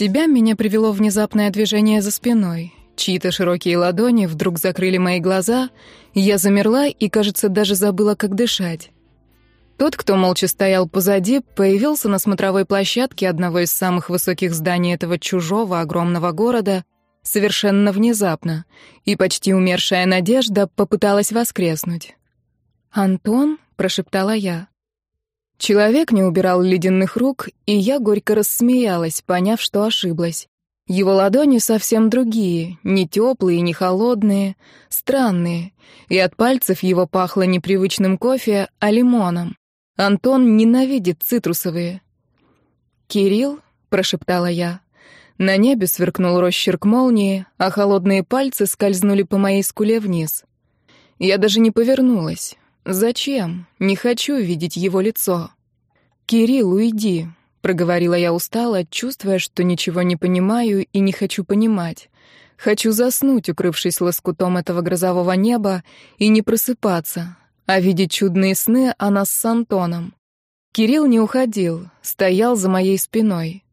себя меня привело внезапное движение за спиной. Чьи-то широкие ладони вдруг закрыли мои глаза, я замерла и, кажется, даже забыла, как дышать. Тот, кто молча стоял позади, появился на смотровой площадке одного из самых высоких зданий этого чужого огромного города совершенно внезапно, и почти умершая надежда попыталась воскреснуть. «Антон?» — прошептала я. Человек не убирал ледяных рук, и я горько рассмеялась, поняв, что ошиблась. Его ладони совсем другие, не теплые, не холодные, странные, и от пальцев его пахло непривычным кофе, а лимоном. Антон ненавидит цитрусовые. «Кирилл?» — прошептала я. На небе сверкнул росчерк молнии, а холодные пальцы скользнули по моей скуле вниз. Я даже не повернулась. Зачем? Не хочу видеть его лицо. «Кирилл, уйди», — проговорила я устало, чувствуя, что ничего не понимаю и не хочу понимать. Хочу заснуть, укрывшись лоскутом этого грозового неба, и не просыпаться, а видеть чудные сны о нас с Антоном. Кирилл не уходил, стоял за моей спиной.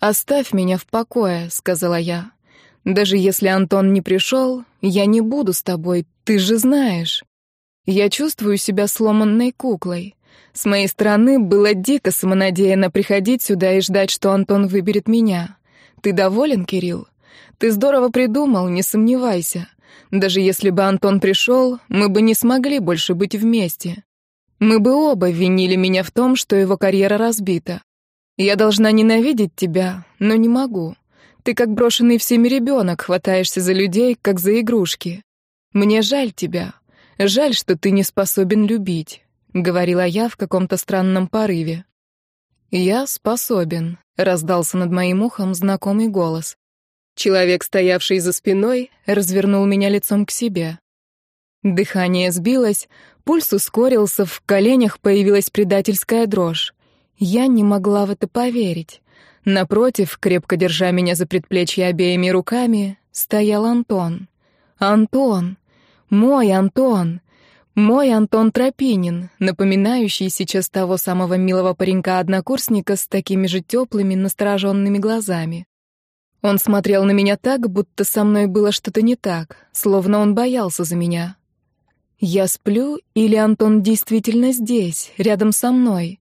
«Оставь меня в покое», — сказала я. «Даже если Антон не пришел, я не буду с тобой, ты же знаешь». Я чувствую себя сломанной куклой. С моей стороны было дико самонадеянно приходить сюда и ждать, что Антон выберет меня. Ты доволен, Кирилл? Ты здорово придумал, не сомневайся. Даже если бы Антон пришел, мы бы не смогли больше быть вместе. Мы бы оба винили меня в том, что его карьера разбита. Я должна ненавидеть тебя, но не могу. Ты как брошенный всеми ребенок, хватаешься за людей, как за игрушки. Мне жаль тебя. Жаль, что ты не способен любить. — говорила я в каком-то странном порыве. «Я способен», — раздался над моим ухом знакомый голос. Человек, стоявший за спиной, развернул меня лицом к себе. Дыхание сбилось, пульс ускорился, в коленях появилась предательская дрожь. Я не могла в это поверить. Напротив, крепко держа меня за предплечье обеими руками, стоял Антон. Антон! Мой Антон! Мой Антон Тропинин, напоминающий сейчас того самого милого паренька-однокурсника с такими же теплыми, настороженными глазами. Он смотрел на меня так, будто со мной было что-то не так, словно он боялся за меня. Я сплю или Антон действительно здесь, рядом со мной?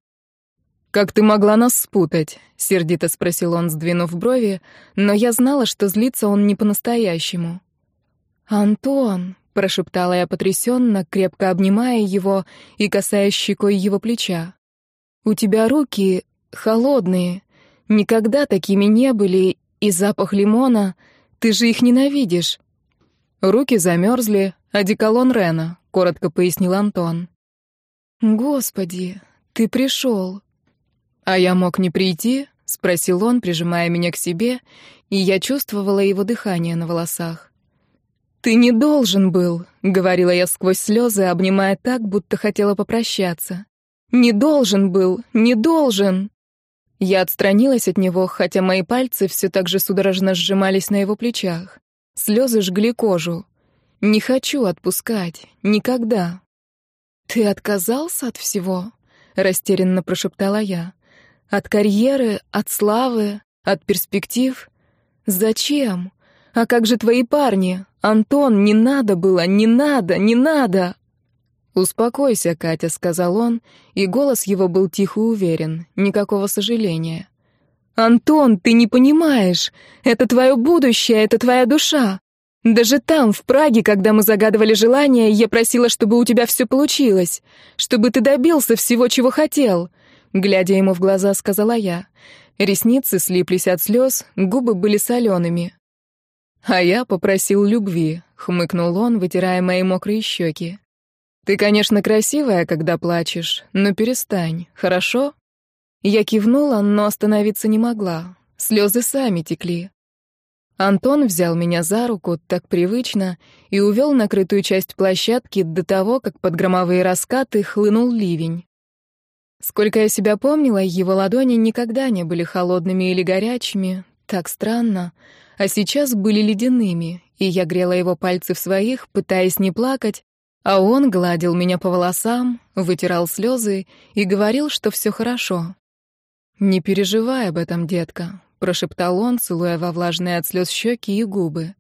«Как ты могла нас спутать?» — сердито спросил он, сдвинув брови, но я знала, что злится он не по-настоящему. «Антон», — прошептала я потрясенно, крепко обнимая его и касаясь щекой его плеча. «У тебя руки холодные, никогда такими не были, и запах лимона, ты же их ненавидишь». «Руки замерзли, одеколон Рена», — коротко пояснил Антон. «Господи, ты пришел». «А я мог не прийти?» — спросил он, прижимая меня к себе, и я чувствовала его дыхание на волосах. «Ты не должен был», — говорила я сквозь слезы, обнимая так, будто хотела попрощаться. «Не должен был, не должен». Я отстранилась от него, хотя мои пальцы все так же судорожно сжимались на его плечах. Слезы жгли кожу. «Не хочу отпускать. Никогда». «Ты отказался от всего?» — растерянно прошептала я. «От карьеры, от славы, от перспектив? Зачем? А как же твои парни? «Антон, не надо было, не надо, не надо!» «Успокойся, Катя», — сказал он, и голос его был тих и уверен, никакого сожаления. «Антон, ты не понимаешь! Это твое будущее, это твоя душа! Даже там, в Праге, когда мы загадывали желание, я просила, чтобы у тебя все получилось, чтобы ты добился всего, чего хотел!» Глядя ему в глаза, сказала я. Ресницы слиплись от слез, губы были солеными. «А я попросил любви», — хмыкнул он, вытирая мои мокрые щеки. «Ты, конечно, красивая, когда плачешь, но перестань, хорошо?» Я кивнула, но остановиться не могла. Слезы сами текли. Антон взял меня за руку, так привычно, и увел на крытую часть площадки до того, как под громовые раскаты хлынул ливень. Сколько я себя помнила, его ладони никогда не были холодными или горячими. Так странно а сейчас были ледяными, и я грела его пальцы в своих, пытаясь не плакать, а он гладил меня по волосам, вытирал слезы и говорил, что все хорошо. «Не переживай об этом, детка. прошептал он, целуя во влажные от слез щеки и губы.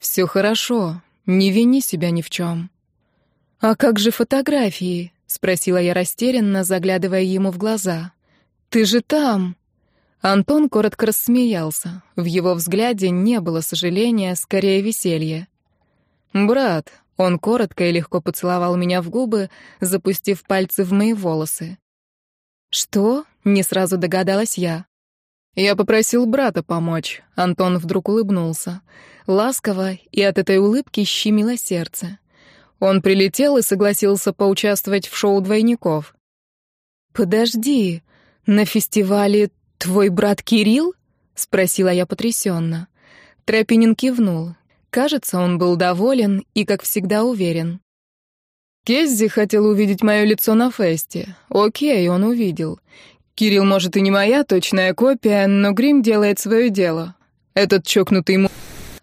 «Все хорошо. Не вини себя ни в чем». «А как же фотографии?» — спросила я растерянно, заглядывая ему в глаза. «Ты же там!» Антон коротко рассмеялся. В его взгляде не было сожаления, скорее веселья. «Брат», — он коротко и легко поцеловал меня в губы, запустив пальцы в мои волосы. «Что?» — не сразу догадалась я. Я попросил брата помочь. Антон вдруг улыбнулся. Ласково, и от этой улыбки щемило сердце. Он прилетел и согласился поучаствовать в шоу двойников. «Подожди, на фестивале твой брат Кирилл?» — спросила я потрясенно. Тропинин кивнул. Кажется, он был доволен и, как всегда, уверен. Кеззи хотел увидеть мое лицо на фесте. Окей, он увидел. Кирилл, может, и не моя точная копия, но грим делает свое дело. Этот чокнутый му...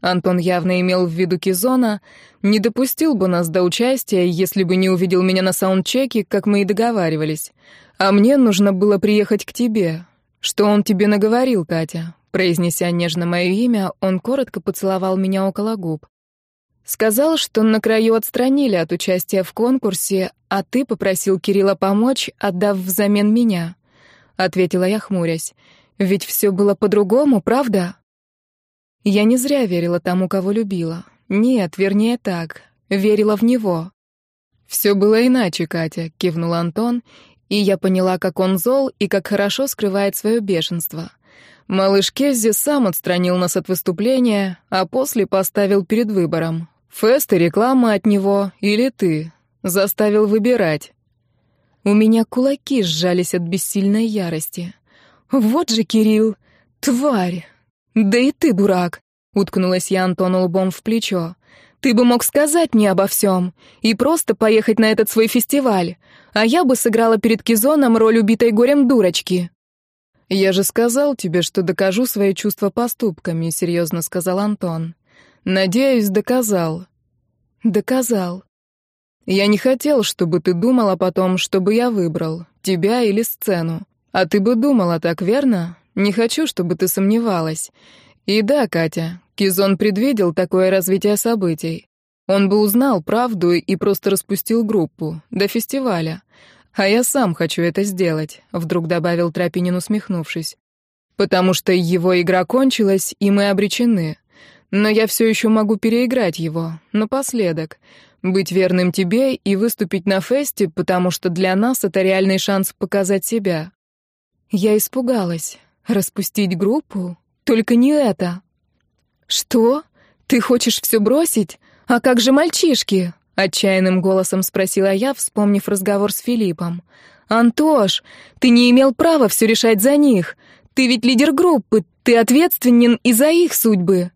Антон явно имел в виду Кизона, не допустил бы нас до участия, если бы не увидел меня на саундчеке, как мы и договаривались. А мне нужно было приехать к тебе. Что он тебе наговорил, Катя? Произнеся нежно мое имя, он коротко поцеловал меня около губ. Сказал, что на краю отстранили от участия в конкурсе, а ты попросил Кирилла помочь, отдав взамен меня. Ответила я, хмурясь. Ведь все было по-другому, правда? Я не зря верила тому, кого любила. Нет, вернее так, верила в него. Все было иначе, Катя, кивнул Антон, и я поняла, как он зол и как хорошо скрывает свое бешенство. Малыш Кеззи сам отстранил нас от выступления, а после поставил перед выбором. Фест и реклама от него или ты. Заставил выбирать. У меня кулаки сжались от бессильной ярости. Вот же Кирилл, тварь! «Да и ты дурак!» — уткнулась я Антону лбом в плечо. «Ты бы мог сказать мне обо всем и просто поехать на этот свой фестиваль, а я бы сыграла перед Кизоном роль убитой горем дурочки». «Я же сказал тебе, что докажу свои чувства поступками», — серьезно сказал Антон. «Надеюсь, доказал». «Доказал». «Я не хотел, чтобы ты думала потом, чтобы я выбрал, тебя или сцену. А ты бы думала так, верно? Не хочу, чтобы ты сомневалась. И да, Катя, Кизон предвидел такое развитие событий. Он бы узнал правду и просто распустил группу до фестиваля. А я сам хочу это сделать, вдруг добавил Тропинин, усмехнувшись. Потому что его игра кончилась, и мы обречены. Но я все еще могу переиграть его, напоследок. Быть верным тебе и выступить на фесте, потому что для нас это реальный шанс показать себя. Я испугалась. Распустить группу? Только не это. Что? Ты хочешь все бросить? А как же мальчишки? Отчаянным голосом спросила я, вспомнив разговор с Филиппом. «Антош, ты не имел права все решать за них. Ты ведь лидер группы, ты ответственен и за их судьбы».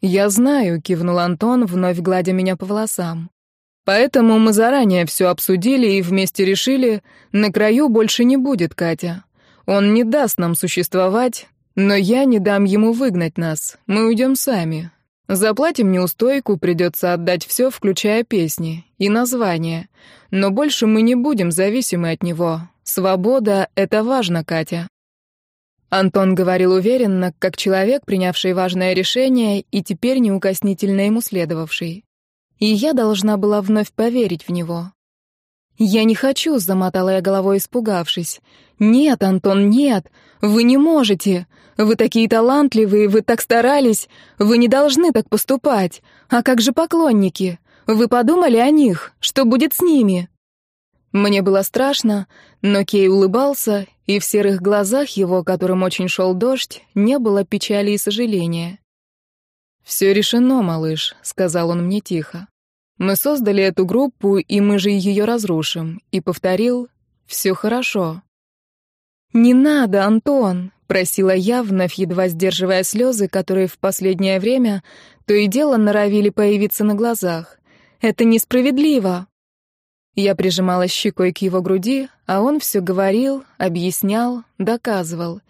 «Я знаю», — кивнул Антон, вновь гладя меня по волосам. «Поэтому мы заранее все обсудили и вместе решили, на краю больше не будет Катя. Он не даст нам существовать, но я не дам ему выгнать нас. Мы уйдем сами. Заплатим неустойку, придется отдать все, включая песни и название. Но больше мы не будем зависимы от него. Свобода — это важно, Катя. Антон говорил уверенно, как человек, принявший важное решение и теперь неукоснительно ему следовавший. И я должна была вновь поверить в него. «Я не хочу», — замотала я головой, испугавшись. «Нет, Антон, нет! Вы не можете! Вы такие талантливые, вы так старались! Вы не должны так поступать! А как же поклонники? Вы подумали о них? Что будет с ними?» Мне было страшно, но Кей улыбался, и в серых глазах его, которым очень шел дождь, не было печали и сожаления. «Все решено, малыш», — сказал он мне тихо. Мы создали эту группу, и мы же ее разрушим. И повторил, все хорошо. «Не надо, Антон!» — просила я, вновь едва сдерживая слезы, которые в последнее время то и дело норовили появиться на глазах. «Это несправедливо!» Я прижималась щекой к его груди, а он все говорил, объяснял, доказывал.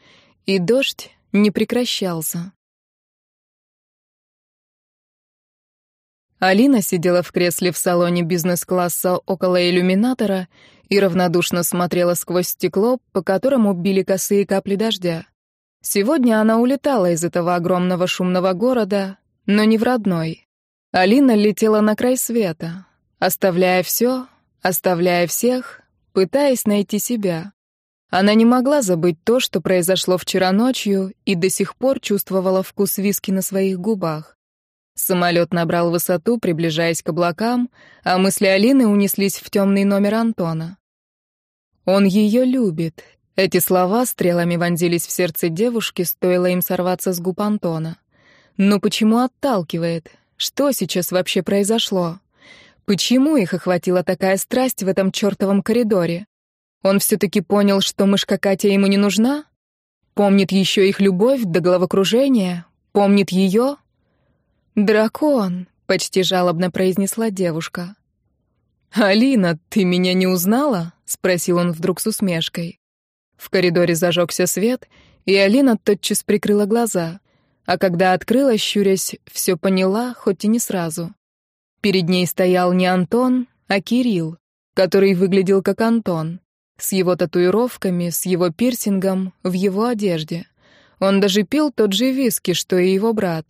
И дождь не прекращался. Алина сидела в кресле в салоне бизнес-класса около иллюминатора и равнодушно смотрела сквозь стекло, по которому били косые капли дождя. Сегодня она улетала из этого огромного шумного города, но не в родной. Алина летела на край света, оставляя все, оставляя всех, пытаясь найти себя. Она не могла забыть то, что произошло вчера ночью, и до сих пор чувствовала вкус виски на своих губах. Самолет набрал высоту, приближаясь к облакам, а мысли Алины унеслись в темный номер Антона. «Он ее любит». Эти слова стрелами вонзились в сердце девушки, стоило им сорваться с губ Антона. Но почему отталкивает? Что сейчас вообще произошло? Почему их охватила такая страсть в этом чертовом коридоре? Он все-таки понял, что мышка Катя ему не нужна? Помнит еще их любовь до головокружения? Помнит ее? «Дракон», — почти жалобно произнесла девушка. «Алина, ты меня не узнала?» — спросил он вдруг с усмешкой. В коридоре зажегся свет, и Алина тотчас прикрыла глаза, а когда открыла, щурясь, все поняла, хоть и не сразу. Перед ней стоял не Антон, а Кирилл, который выглядел как Антон с его татуировками, с его пирсингом, в его одежде. Он даже пил тот же виски, что и его брат,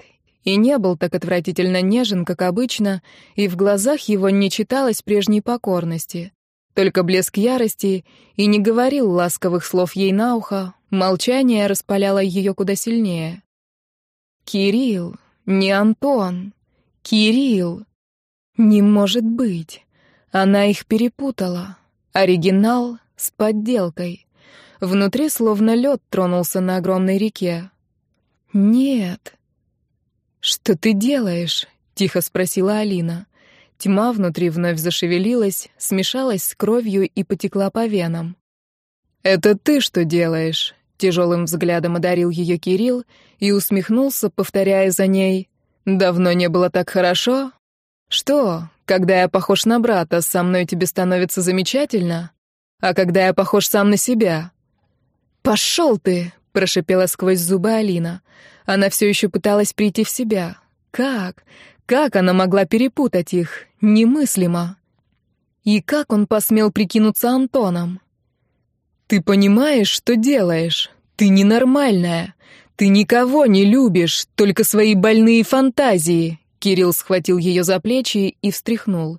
и не был так отвратительно нежен, как обычно, и в глазах его не читалось прежней покорности. Только блеск ярости и не говорил ласковых слов ей на ухо, молчание распаляло ее куда сильнее. «Кирилл, не Антон. Кирилл. Не может быть. Она их перепутала. Оригинал с подделкой. Внутри словно лед тронулся на огромной реке. «Нет». «Что ты делаешь?» — тихо спросила Алина. Тьма внутри вновь зашевелилась, смешалась с кровью и потекла по венам. «Это ты что делаешь?» — тяжелым взглядом одарил ее Кирилл и усмехнулся, повторяя за ней. «Давно не было так хорошо?» «Что, когда я похож на брата, со мной тебе становится замечательно?» А когда я похож сам на себя? «Пошел ты!» — прошипела сквозь зубы Алина. Она все еще пыталась прийти в себя. Как? Как она могла перепутать их? Немыслимо. И как он посмел прикинуться Антоном? «Ты понимаешь, что делаешь? Ты ненормальная. Ты никого не любишь, только свои больные фантазии!» Кирилл схватил ее за плечи и встряхнул.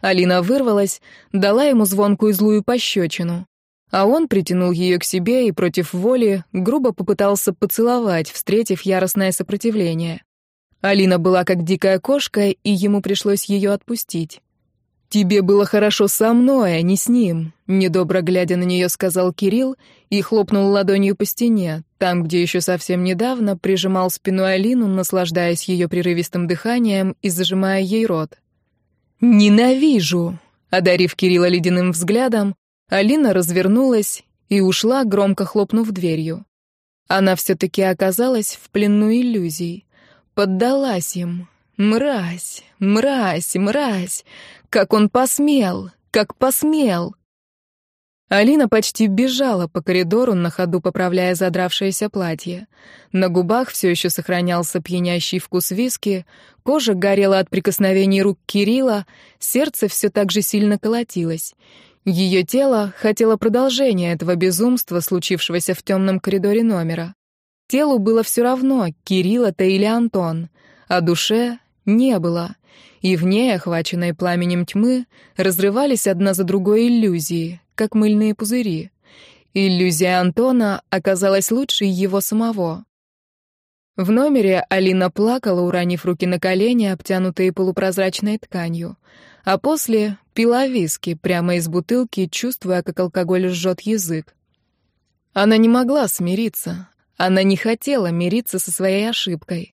Алина вырвалась, дала ему звонкую злую пощечину. А он притянул ее к себе и против воли грубо попытался поцеловать, встретив яростное сопротивление. Алина была как дикая кошка, и ему пришлось ее отпустить. «Тебе было хорошо со мной, а не с ним», — недобро глядя на нее сказал Кирилл и хлопнул ладонью по стене, там, где еще совсем недавно прижимал спину Алину, наслаждаясь ее прерывистым дыханием и зажимая ей рот. «Ненавижу!» Одарив Кирилла ледяным взглядом, Алина развернулась и ушла, громко хлопнув дверью. Она все-таки оказалась в плену иллюзий. Поддалась им. Мразь, мразь, мразь! Как он посмел! Как посмел! Алина почти бежала по коридору, на ходу поправляя задравшееся платье. На губах все еще сохранялся пьянящий вкус виски, кожа горела от прикосновений рук Кирилла, сердце все так же сильно колотилось. Ее тело хотело продолжения этого безумства, случившегося в темном коридоре номера. Телу было все равно, Кирилл это или Антон, а душе не было. И в ней, охваченной пламенем тьмы, разрывались одна за другой иллюзии, как мыльные пузыри. Иллюзия Антона оказалась лучше его самого. В номере Алина плакала, уронив руки на колени, обтянутые полупрозрачной тканью, а после пила виски прямо из бутылки, чувствуя, как алкоголь жжет язык. Она не могла смириться, она не хотела мириться со своей ошибкой.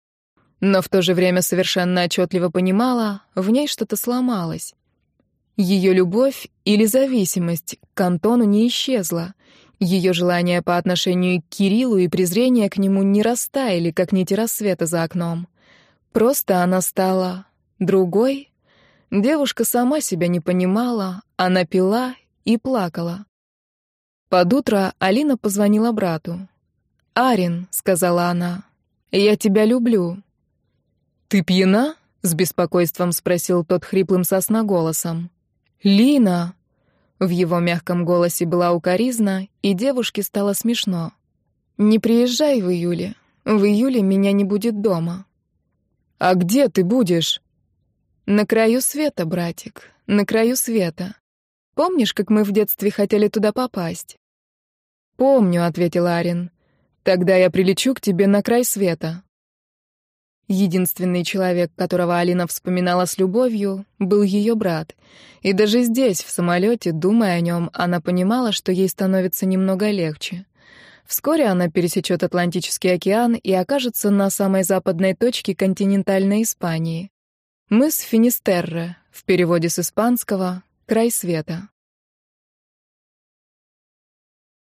Но в то же время совершенно отчетливо понимала, в ней что-то сломалось. Ее любовь или зависимость к Антону не исчезла. Ее желания по отношению к Кириллу и презрение к нему не растаяли, как нити рассвета за окном. Просто она стала другой. Девушка сама себя не понимала, она пила и плакала. Под утро Алина позвонила брату. «Арин», — сказала она, — «я тебя люблю». «Ты пьяна?» — с беспокойством спросил тот хриплым сосноголосом. «Лина!» В его мягком голосе была укоризна, и девушке стало смешно. «Не приезжай в июле. В июле меня не будет дома». «А где ты будешь?» «На краю света, братик, на краю света. Помнишь, как мы в детстве хотели туда попасть?» «Помню», — ответил Арин. «Тогда я прилечу к тебе на край света». Единственный человек, которого Алина вспоминала с любовью, был ее брат. И даже здесь, в самолете, думая о нем, она понимала, что ей становится немного легче. Вскоре она пересечет Атлантический океан и окажется на самой западной точке континентальной Испании. Мыс Финистерре, в переводе с испанского «край света».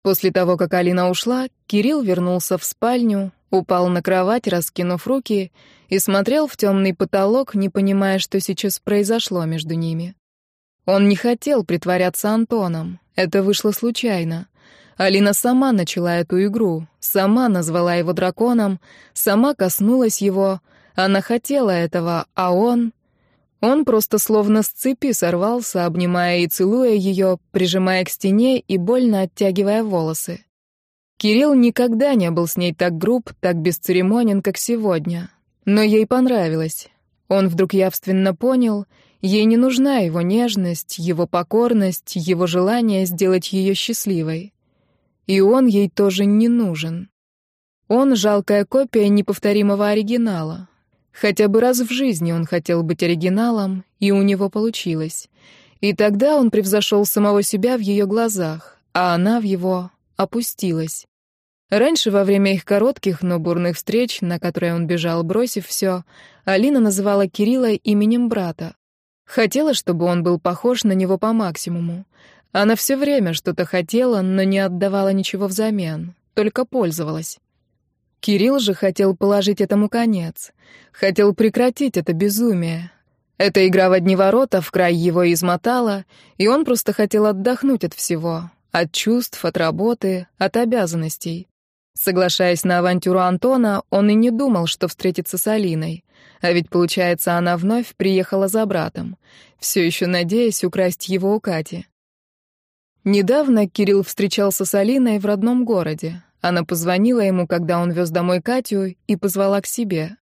После того, как Алина ушла, Кирилл вернулся в спальню, упал на кровать, раскинув руки, и смотрел в темный потолок, не понимая, что сейчас произошло между ними. Он не хотел притворяться Антоном, это вышло случайно. Алина сама начала эту игру, сама назвала его драконом, сама коснулась его, она хотела этого, а он... Он просто словно с цепи сорвался, обнимая и целуя ее, прижимая к стене и больно оттягивая волосы. Кирилл никогда не был с ней так груб, так бесцеремонен, как сегодня. Но ей понравилось. Он вдруг явственно понял, ей не нужна его нежность, его покорность, его желание сделать ее счастливой. И он ей тоже не нужен. Он — жалкая копия неповторимого оригинала. Хотя бы раз в жизни он хотел быть оригиналом, и у него получилось. И тогда он превзошел самого себя в ее глазах, а она в его опустилась. Раньше, во время их коротких, но бурных встреч, на которые он бежал, бросив все, Алина называла Кирилла именем брата. Хотела, чтобы он был похож на него по максимуму. Она все время что-то хотела, но не отдавала ничего взамен, только пользовалась. Кирилл же хотел положить этому конец. Хотел прекратить это безумие. Эта игра в одни ворота в край его измотала, и он просто хотел отдохнуть от всего. От чувств, от работы, от обязанностей. Соглашаясь на авантюру Антона, он и не думал, что встретится с Алиной. А ведь, получается, она вновь приехала за братом, все еще надеясь украсть его у Кати. Недавно Кирилл встречался с Алиной в родном городе. Она позвонила ему, когда он вез домой Катю, и позвала к себе.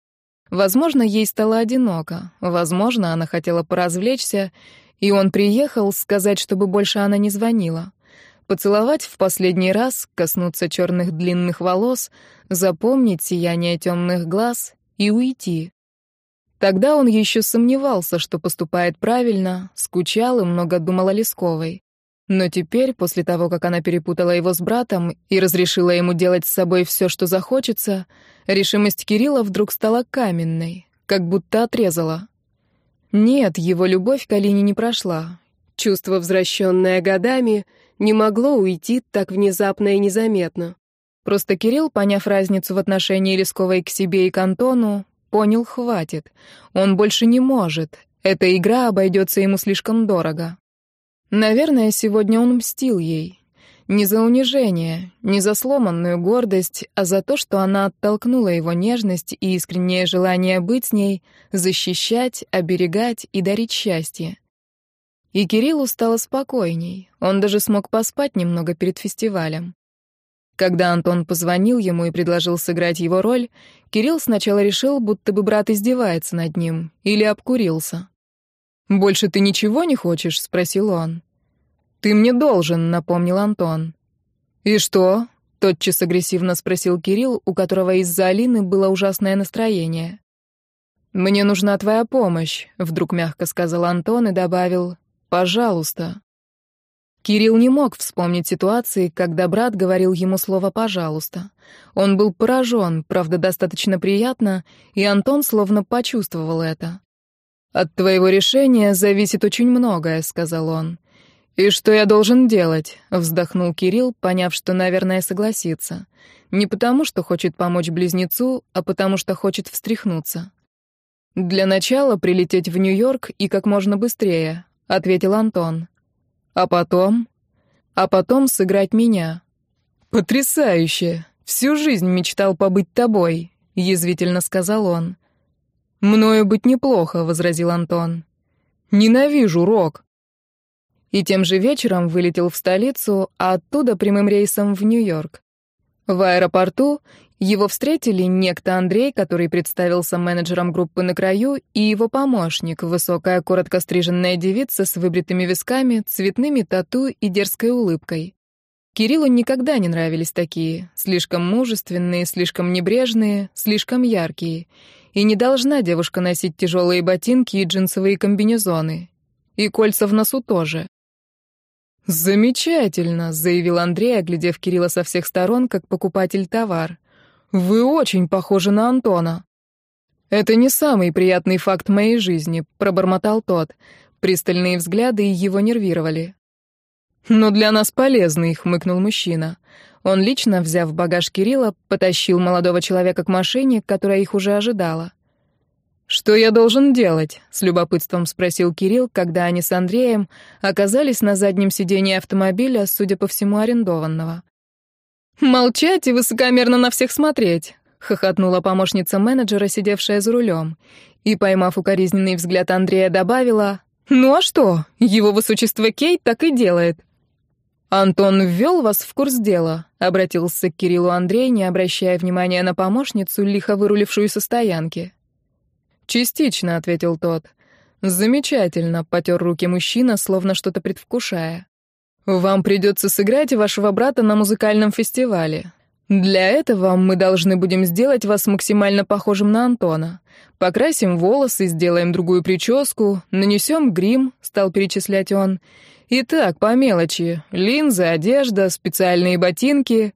Возможно, ей стало одиноко, возможно, она хотела поразвлечься, и он приехал сказать, чтобы больше она не звонила. Поцеловать в последний раз, коснуться черных длинных волос, запомнить сияние темных глаз и уйти. Тогда он еще сомневался, что поступает правильно, скучал и много думал о Лесковой. Но теперь, после того, как она перепутала его с братом и разрешила ему делать с собой все, что захочется, решимость Кирилла вдруг стала каменной, как будто отрезала. Нет, его любовь к Алине не прошла. Чувство, возвращенное годами, не могло уйти так внезапно и незаметно. Просто Кирилл, поняв разницу в отношении Лесковой к себе и к Антону, понял, хватит. Он больше не может. Эта игра обойдется ему слишком дорого. Наверное, сегодня он мстил ей. Не за унижение, не за сломанную гордость, а за то, что она оттолкнула его нежность и искреннее желание быть с ней, защищать, оберегать и дарить счастье. И Кириллу стало спокойней, он даже смог поспать немного перед фестивалем. Когда Антон позвонил ему и предложил сыграть его роль, Кирилл сначала решил, будто бы брат издевается над ним или обкурился. «Больше ты ничего не хочешь?» — спросил он. «Ты мне должен», — напомнил Антон. «И что?» — тотчас агрессивно спросил Кирилл, у которого из-за Алины было ужасное настроение. «Мне нужна твоя помощь», — вдруг мягко сказал Антон и добавил «пожалуйста». Кирилл не мог вспомнить ситуации, когда брат говорил ему слово «пожалуйста». Он был поражен, правда, достаточно приятно, и Антон словно почувствовал это. «От твоего решения зависит очень многое», — сказал он. «И что я должен делать?» — вздохнул Кирилл, поняв, что, наверное, согласится. Не потому, что хочет помочь близнецу, а потому, что хочет встряхнуться. «Для начала прилететь в Нью-Йорк и как можно быстрее», — ответил Антон. «А потом?» «А потом сыграть меня». «Потрясающе! Всю жизнь мечтал побыть тобой», — язвительно сказал он. «Мною быть неплохо», — возразил Антон. «Ненавижу рок». И тем же вечером вылетел в столицу, а оттуда прямым рейсом в Нью-Йорк. В аэропорту его встретили некто Андрей, который представился менеджером группы на краю, и его помощник, высокая, коротко стриженная девица с выбритыми висками, цветными тату и дерзкой улыбкой. Кириллу никогда не нравились такие, слишком мужественные, слишком небрежные, слишком яркие. И не должна девушка носить тяжелые ботинки и джинсовые комбинезоны. И кольца в носу тоже. «Замечательно», — заявил Андрей, оглядев Кирилла со всех сторон, как покупатель товар. «Вы очень похожи на Антона». «Это не самый приятный факт моей жизни», — пробормотал тот. Пристальные взгляды его нервировали. «Но для нас полезный», — хмыкнул мужчина. Он лично, взяв багаж Кирилла, потащил молодого человека к машине, которая их уже ожидала. «Что я должен делать?» — с любопытством спросил Кирилл, когда они с Андреем оказались на заднем сидении автомобиля, судя по всему, арендованного. «Молчать и высокомерно на всех смотреть», — хохотнула помощница менеджера, сидевшая за рулем. И, поймав укоризненный взгляд Андрея, добавила, «Ну а что, его высочество Кейт так и делает». «Антон ввел вас в курс дела», — обратился к Кириллу Андрей, не обращая внимания на помощницу, лихо вырулившую со стоянки. «Частично», — ответил тот. «Замечательно», — потер руки мужчина, словно что-то предвкушая. Вам придется сыграть вашего брата на музыкальном фестивале. Для этого мы должны будем сделать вас максимально похожим на Антона. Покрасим волосы, сделаем другую прическу, нанесем грим, стал перечислять он. Итак, по мелочи. Линзы, одежда, специальные ботинки.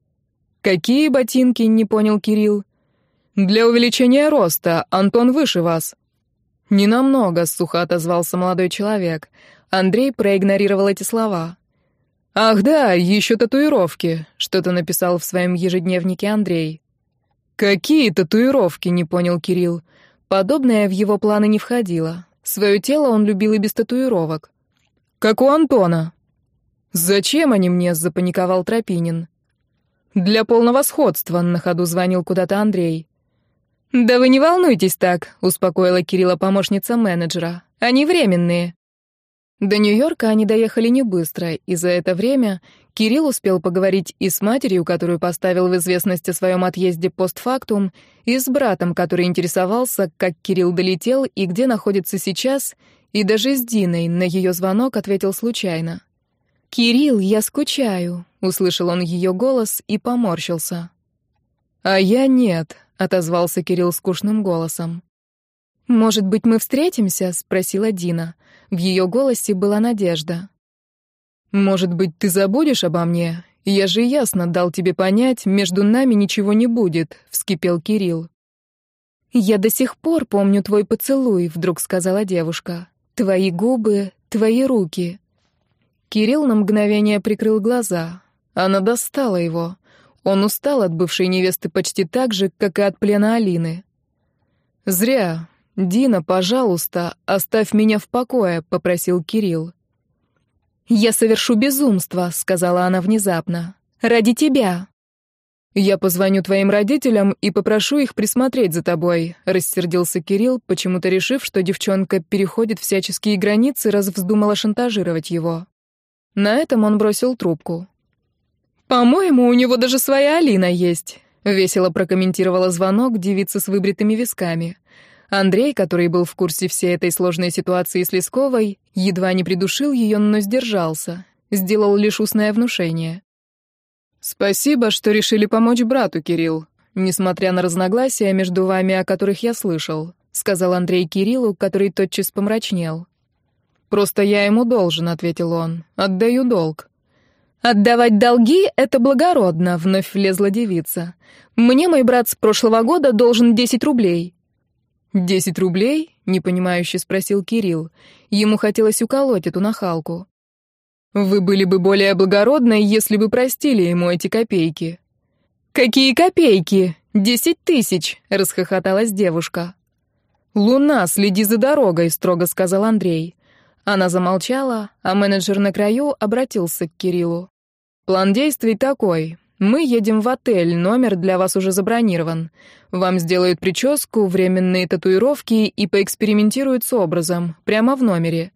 Какие ботинки, не понял Кирилл. Для увеличения роста. Антон выше вас. Не намного, сухо отозвался молодой человек. Андрей проигнорировал эти слова. «Ах да, еще татуировки», — что-то написал в своем ежедневнике Андрей. «Какие татуировки?» — не понял Кирилл. Подобное в его планы не входило. Свое тело он любил и без татуировок. «Как у Антона». «Зачем они мне?» — запаниковал Тропинин. «Для полного сходства», — на ходу звонил куда-то Андрей. «Да вы не волнуйтесь так», — успокоила Кирилла помощница менеджера. «Они временные». До Нью-Йорка они доехали не быстро, и за это время Кирилл успел поговорить и с матерью, которую поставил в известность о своем отъезде постфактум, и с братом, который интересовался, как Кирилл долетел и где находится сейчас, и даже с Диной на ее звонок ответил случайно. «Кирилл, я скучаю», — услышал он ее голос и поморщился. «А я нет», — отозвался Кирилл скучным голосом. «Может быть, мы встретимся?» — спросила Дина. В ее голосе была надежда. «Может быть, ты забудешь обо мне? Я же ясно дал тебе понять, между нами ничего не будет», — вскипел Кирилл. «Я до сих пор помню твой поцелуй», — вдруг сказала девушка. «Твои губы, твои руки». Кирилл на мгновение прикрыл глаза. Она достала его. Он устал от бывшей невесты почти так же, как и от плена Алины. «Зря. «Дина, пожалуйста, оставь меня в покое», — попросил Кирилл. «Я совершу безумство», — сказала она внезапно. «Ради тебя». «Я позвоню твоим родителям и попрошу их присмотреть за тобой», — рассердился Кирилл, почему-то решив, что девчонка переходит всяческие границы, раз вздумала шантажировать его. На этом он бросил трубку. «По-моему, у него даже своя Алина есть», — весело прокомментировала звонок девица с выбритыми висками. Андрей, который был в курсе всей этой сложной ситуации с Лесковой, едва не придушил ее, но сдержался, сделал лишь устное внушение. «Спасибо, что решили помочь брату, Кирилл, несмотря на разногласия между вами, о которых я слышал», сказал Андрей Кириллу, который тотчас помрачнел. «Просто я ему должен», — ответил он. «Отдаю долг». «Отдавать долги — это благородно», — вновь влезла девица. «Мне мой брат с прошлого года должен десять рублей». «Десять рублей?» — непонимающе спросил Кирилл. Ему хотелось уколоть эту нахалку. «Вы были бы более благородной, если бы простили ему эти копейки». «Какие копейки? Десять тысяч!» — расхохоталась девушка. «Луна, следи за дорогой», — строго сказал Андрей. Она замолчала, а менеджер на краю обратился к Кириллу. «План действий такой. Мы едем в отель, номер для вас уже забронирован. Вам сделают прическу, временные татуировки и поэкспериментируют с образом, прямо в номере.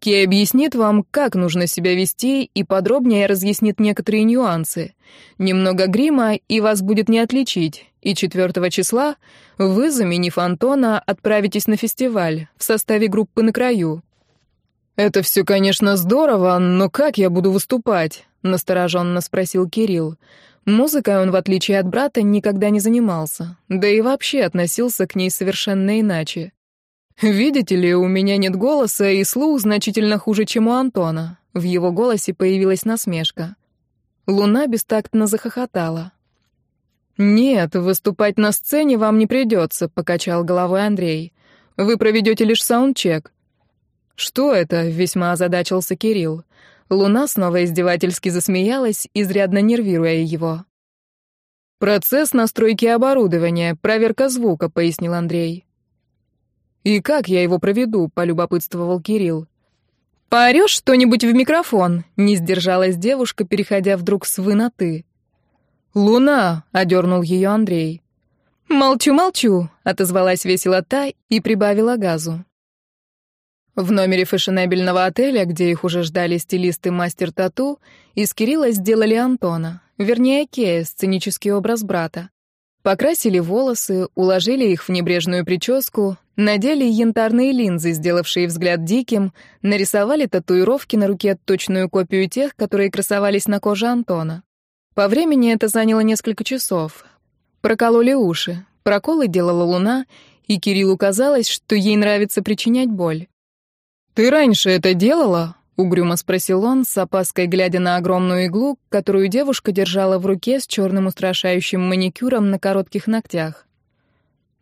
Кей объяснит вам, как нужно себя вести, и подробнее разъяснит некоторые нюансы. Немного грима, и вас будет не отличить. И 4 числа вы, заменив Антона, отправитесь на фестиваль в составе группы «На краю». «Это все, конечно, здорово, но как я буду выступать?» — настороженно спросил Кирилл. Музыкой он, в отличие от брата, никогда не занимался, да и вообще относился к ней совершенно иначе. «Видите ли, у меня нет голоса, и слух значительно хуже, чем у Антона». В его голосе появилась насмешка. Луна бестактно захохотала. «Нет, выступать на сцене вам не придется», — покачал головой Андрей. «Вы проведете лишь саундчек». «Что это?» — весьма озадачился Кирилл. Луна снова издевательски засмеялась, изрядно нервируя его. «Процесс настройки оборудования, проверка звука», — пояснил Андрей. «И как я его проведу?» — полюбопытствовал Кирилл. «Поорёшь что-нибудь в микрофон?» — не сдержалась девушка, переходя вдруг с «вы» на «ты». «Луна!» — одернул ее Андрей. «Молчу, молчу!» — отозвалась весело та и прибавила газу. В номере фешенебельного отеля, где их уже ждали стилисты мастер тату, из Кирилла сделали Антона, вернее, Кея, сценический образ брата. Покрасили волосы, уложили их в небрежную прическу, надели янтарные линзы, сделавшие взгляд диким, нарисовали татуировки на руке точную копию тех, которые красовались на коже Антона. По времени это заняло несколько часов. Прокололи уши. Проколы делала Луна, и Кириллу казалось, что ей нравится причинять боль. «Ты раньше это делала?» — угрюмо спросил он, с опаской глядя на огромную иглу, которую девушка держала в руке с черным устрашающим маникюром на коротких ногтях.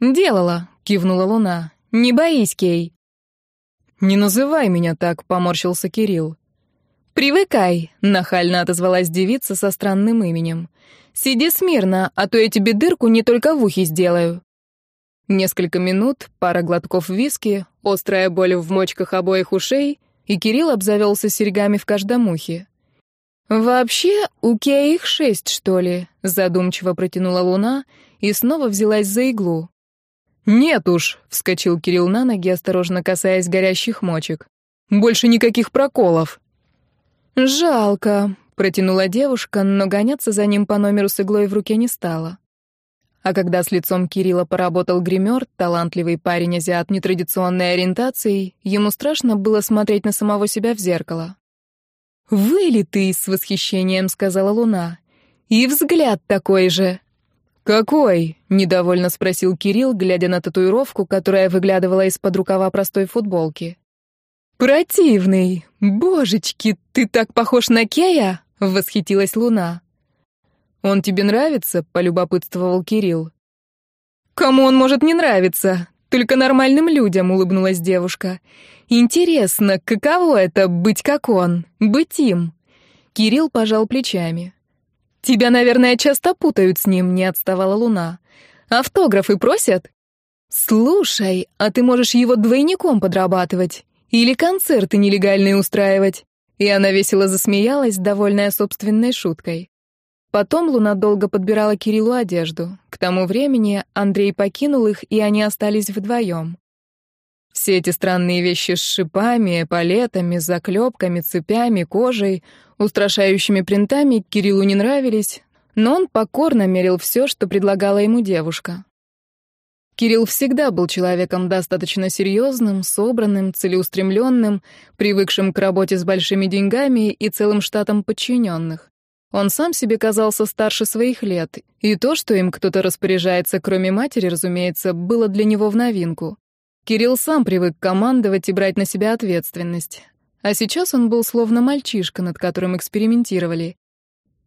«Делала», — кивнула Луна. «Не боись, Кей». «Не называй меня так», — поморщился Кирилл. «Привыкай», — нахально отозвалась девица со странным именем. «Сиди смирно, а то я тебе дырку не только в ухе сделаю». Несколько минут, пара глотков виски, острая боль в мочках обоих ушей — и Кирилл обзавелся серьгами в каждом ухе. «Вообще, у Кея их шесть, что ли?» — задумчиво протянула Луна и снова взялась за иглу. «Нет уж», — вскочил Кирилл на ноги, осторожно касаясь горящих мочек. «Больше никаких проколов». «Жалко», — протянула девушка, но гоняться за ним по номеру с иглой в руке не стала. А когда с лицом Кирилла поработал гример, талантливый парень-азиат нетрадиционной ориентацией, ему страшно было смотреть на самого себя в зеркало. «Вылитый!» — с восхищением сказала Луна. «И взгляд такой же!» «Какой?» — недовольно спросил Кирилл, глядя на татуировку, которая выглядывала из-под рукава простой футболки. «Противный! Божечки, ты так похож на Кея!» — восхитилась Луна. «Он тебе нравится?» — полюбопытствовал Кирилл. «Кому он может не нравиться? Только нормальным людям», — улыбнулась девушка. «Интересно, каково это — быть как он, быть им?» Кирилл пожал плечами. «Тебя, наверное, часто путают с ним», — не отставала Луна. «Автографы просят?» «Слушай, а ты можешь его двойником подрабатывать? Или концерты нелегальные устраивать?» И она весело засмеялась, довольная собственной шуткой. Потом Луна долго подбирала Кириллу одежду. К тому времени Андрей покинул их, и они остались вдвоем. Все эти странные вещи с шипами, палетами, заклепками, цепями, кожей, устрашающими принтами Кириллу не нравились, но он покорно мерил все, что предлагала ему девушка. Кирилл всегда был человеком достаточно серьезным, собранным, целеустремленным, привыкшим к работе с большими деньгами и целым штатом подчиненных. Он сам себе казался старше своих лет, и то, что им кто-то распоряжается, кроме матери, разумеется, было для него в новинку. Кирилл сам привык командовать и брать на себя ответственность. А сейчас он был словно мальчишка, над которым экспериментировали.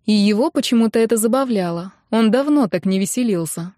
И его почему-то это забавляло. Он давно так не веселился.